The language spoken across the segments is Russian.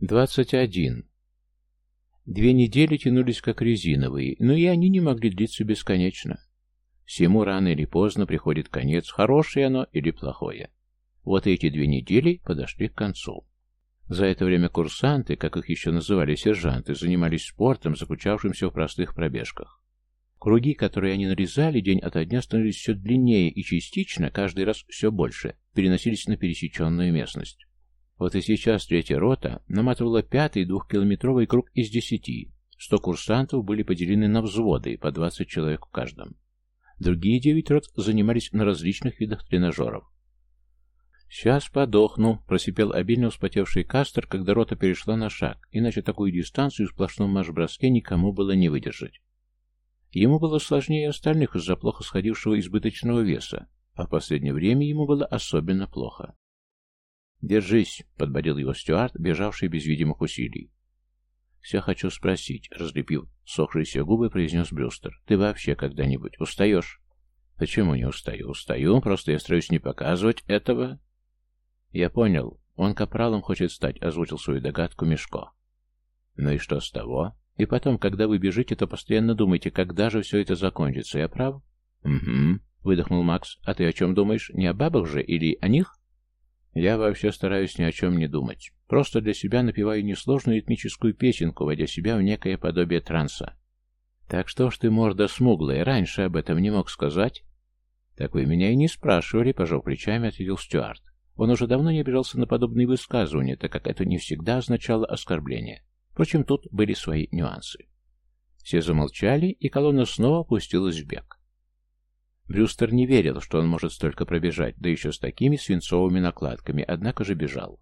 21. Две недели тянулись как резиновые, но и они не могли длиться бесконечно. Всему рано или поздно приходит конец, хорошее оно или плохое. Вот эти две недели подошли к концу. За это время курсанты, как их еще называли сержанты, занимались спортом, заключавшимся в простых пробежках. Круги, которые они нарезали, день ото дня становились все длиннее и частично, каждый раз все больше, переносились на пересеченную местность. Вот и сейчас третья рота наматывала пятый двухкилометровый круг из десяти. Сто курсантов были поделены на взводы, по двадцать человек в каждом. Другие девять рот занимались на различных видах тренажеров. «Сейчас подохну», — просипел обильно вспотевший Кастер, когда рота перешла на шаг, иначе такую дистанцию в сплошном марш-броске никому было не выдержать. Ему было сложнее остальных из-за плохо сходившего избыточного веса, а в последнее время ему было особенно плохо. «Держись», — подбодил его Стюарт, бежавший без видимых усилий. «Все хочу спросить», — разлепив сохшиеся губы, произнес Брюстер. «Ты вообще когда-нибудь устаешь?» «Почему не устаю? Устаю, просто я стараюсь не показывать этого». «Я понял. Он капралом хочет стать», — озвучил свою догадку Мешко. «Ну и что с того? И потом, когда вы бежите, то постоянно думайте, когда же все это закончится. Я прав?» «Угу», — выдохнул Макс. «А ты о чем думаешь? Не о бабах же или о них?» «Я вообще стараюсь ни о чем не думать. Просто для себя напеваю несложную ритмическую песенку, вводя себя в некое подобие транса. Так что ж ты, морда смуглая, раньше об этом не мог сказать?» «Так вы меня и не спрашивали», — пожал плечами, ответил Стюарт. Он уже давно не обижался на подобные высказывания, так как это не всегда означало оскорбление. Впрочем, тут были свои нюансы. Все замолчали, и колонна снова опустилась в бег. Брюстер не верил, что он может столько пробежать, да еще с такими свинцовыми накладками, однако же бежал.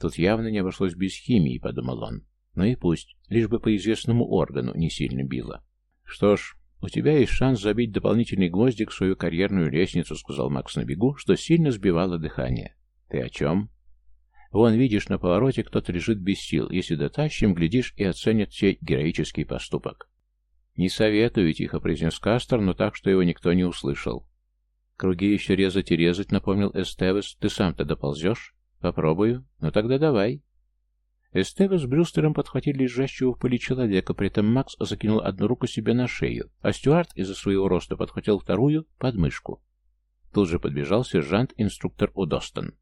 Тут явно не обошлось без химии, подумал он. Ну и пусть, лишь бы по известному органу не сильно било. Что ж, у тебя есть шанс забить дополнительный гвоздик в свою карьерную лестницу, сказал Макс на бегу, что сильно сбивало дыхание. «Ты о чем?» «Вон, видишь, на повороте кто-то лежит без сил. Если дотащим, глядишь и оценят сей героический поступок». «Не советую», — тихо произнес Кастер, но так, что его никто не услышал. «Круги еще резать и резать», — напомнил Эстевес. «Ты сам-то доползешь?» «Попробую. Ну тогда давай». Эстевес с Брюстером подхватили лежащего в пыли человека, при этом Макс закинул одну руку себе на шею, а Стюарт из-за своего роста подхватил вторую под мышку. Тут же подбежал сержант-инструктор Удостон.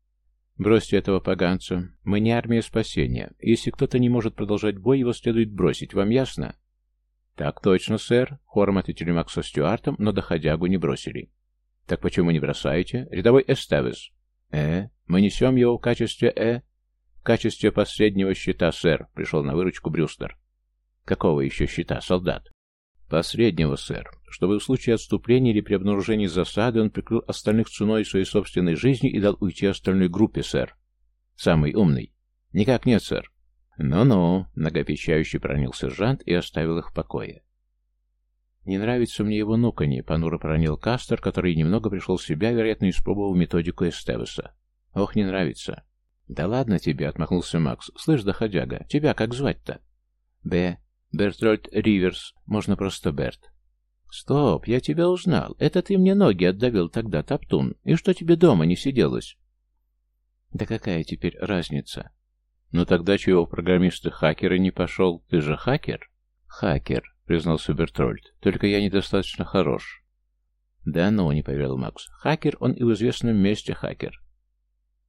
«Бросьте этого поганца. Мы не армия спасения. Если кто-то не может продолжать бой, его следует бросить. Вам ясно?» «Так точно, сэр», — хором ответили Макс со Стюартом, но доходягу не бросили. «Так почему не бросаете? Рядовой Эстевес». «Э? Мы несем его в качестве Э?» «В качестве последнего щита, сэр», — пришел на выручку Брюстер. «Какого еще щита, солдат?» «Последнего, сэр, чтобы в случае отступления или при обнаружении засады он прикрыл остальных ценой своей собственной жизни и дал уйти остальной группе, сэр. Самый умный. Никак нет, сэр. Ну-ну, многопечающе пронил сержант и оставил их в покое. Не нравится мне его нуканье, понуро проронил Кастер, который немного пришел в себя, вероятно, испробовал методику Эстевеса. Ох, не нравится. Да ладно тебе, отмахнулся Макс. Слышь, доходяга, тебя как звать-то? Б. Бертрольд Риверс, можно просто Берт. Стоп, я тебя узнал. Это ты мне ноги отдавил тогда, Топтун. И что тебе дома не сиделось? Да какая теперь разница? Ну тогда чего в программисты хакеры не пошел? Ты же хакер? Хакер, признался Бертрольд. Только я недостаточно хорош. Да ну, не поверил Макс. Хакер, он и в известном месте хакер.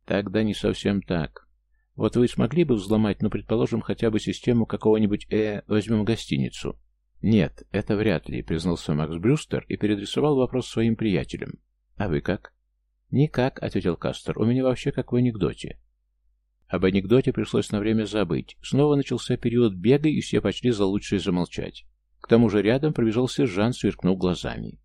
Тогда не совсем так. Вот вы смогли бы взломать, ну, предположим, хотя бы систему какого-нибудь, э, возьмем гостиницу? Нет, это вряд ли, признался Макс Брюстер и переадресовал вопрос своим приятелям. А вы как? Никак, ответил Кастер, у меня вообще как в анекдоте. Об анекдоте пришлось на время забыть. Снова начался период бега, и все почли за лучшее замолчать. К тому же рядом пробежал сержант, сверкнув глазами.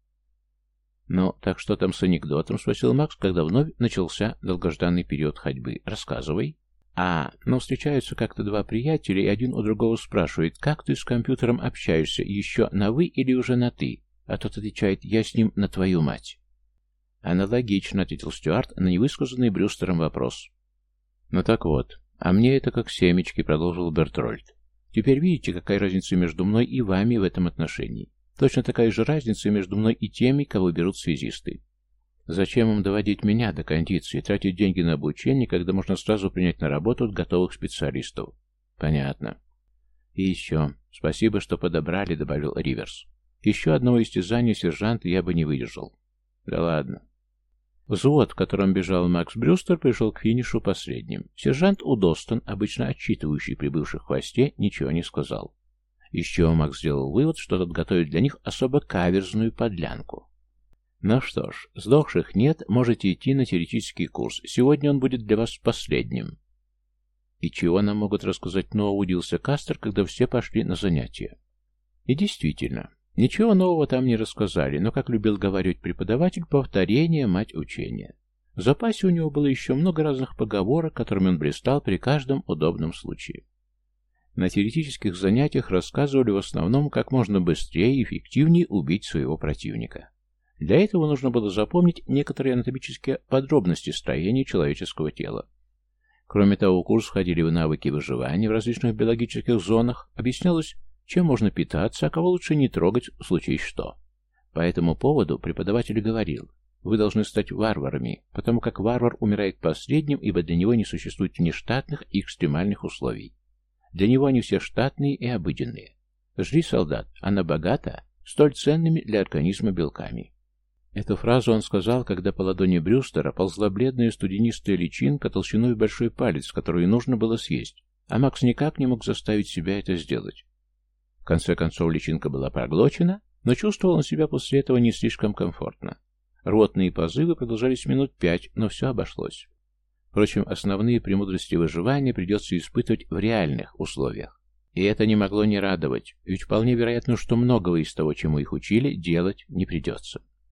«Ну, так что там с анекдотом?» — спросил Макс, когда вновь начался долгожданный период ходьбы. «Рассказывай». А, но встречаются как-то два приятеля, и один у другого спрашивает, как ты с компьютером общаешься, еще на «вы» или уже на «ты?» А тот отвечает, я с ним на твою мать. Аналогично, ответил Стюарт на невысказанный Брюстером вопрос. Ну так вот, а мне это как семечки, продолжил Бертрольд. Теперь видите, какая разница между мной и вами в этом отношении. Точно такая же разница между мной и теми, кого берут связисты. Зачем им доводить меня до кондиции, тратить деньги на обучение, когда можно сразу принять на работу готовых специалистов? Понятно. И еще. Спасибо, что подобрали, добавил Риверс. Еще одного истязания сержант я бы не выдержал. Да ладно. Взвод, в котором бежал Макс Брюстер, пришел к финишу последним. Сержант Удостон, обычно отчитывающий прибывших в хвосте, ничего не сказал. Еще Макс сделал вывод, что тот готовит для них особо каверзную подлянку. Ну что ж, сдохших нет, можете идти на теоретический курс. Сегодня он будет для вас последним. И чего нам могут рассказать нового, удился Кастер, когда все пошли на занятия. И действительно, ничего нового там не рассказали, но, как любил говорить преподаватель, повторение – мать учения. В запасе у него было еще много разных поговорок, которыми он блистал при каждом удобном случае. На теоретических занятиях рассказывали в основном, как можно быстрее и эффективнее убить своего противника. Для этого нужно было запомнить некоторые анатомические подробности строения человеческого тела. Кроме того, курс входили в навыки выживания в различных биологических зонах, объяснялось, чем можно питаться, а кого лучше не трогать в случае что. По этому поводу преподаватель говорил, вы должны стать варварами, потому как варвар умирает последним, ибо для него не существует внештатных и экстремальных условий. Для него они все штатные и обыденные. Жри, солдат, она богата, столь ценными для организма белками. Эту фразу он сказал, когда по ладони Брюстера ползла бледная студенистая личинка толщиной большой палец, которую нужно было съесть, а Макс никак не мог заставить себя это сделать. В конце концов личинка была проглочена, но чувствовал он себя после этого не слишком комфортно. Ротные позывы продолжались минут пять, но все обошлось. Впрочем, основные премудрости выживания придется испытывать в реальных условиях. И это не могло не радовать, ведь вполне вероятно, что многого из того, чему их учили, делать не придется.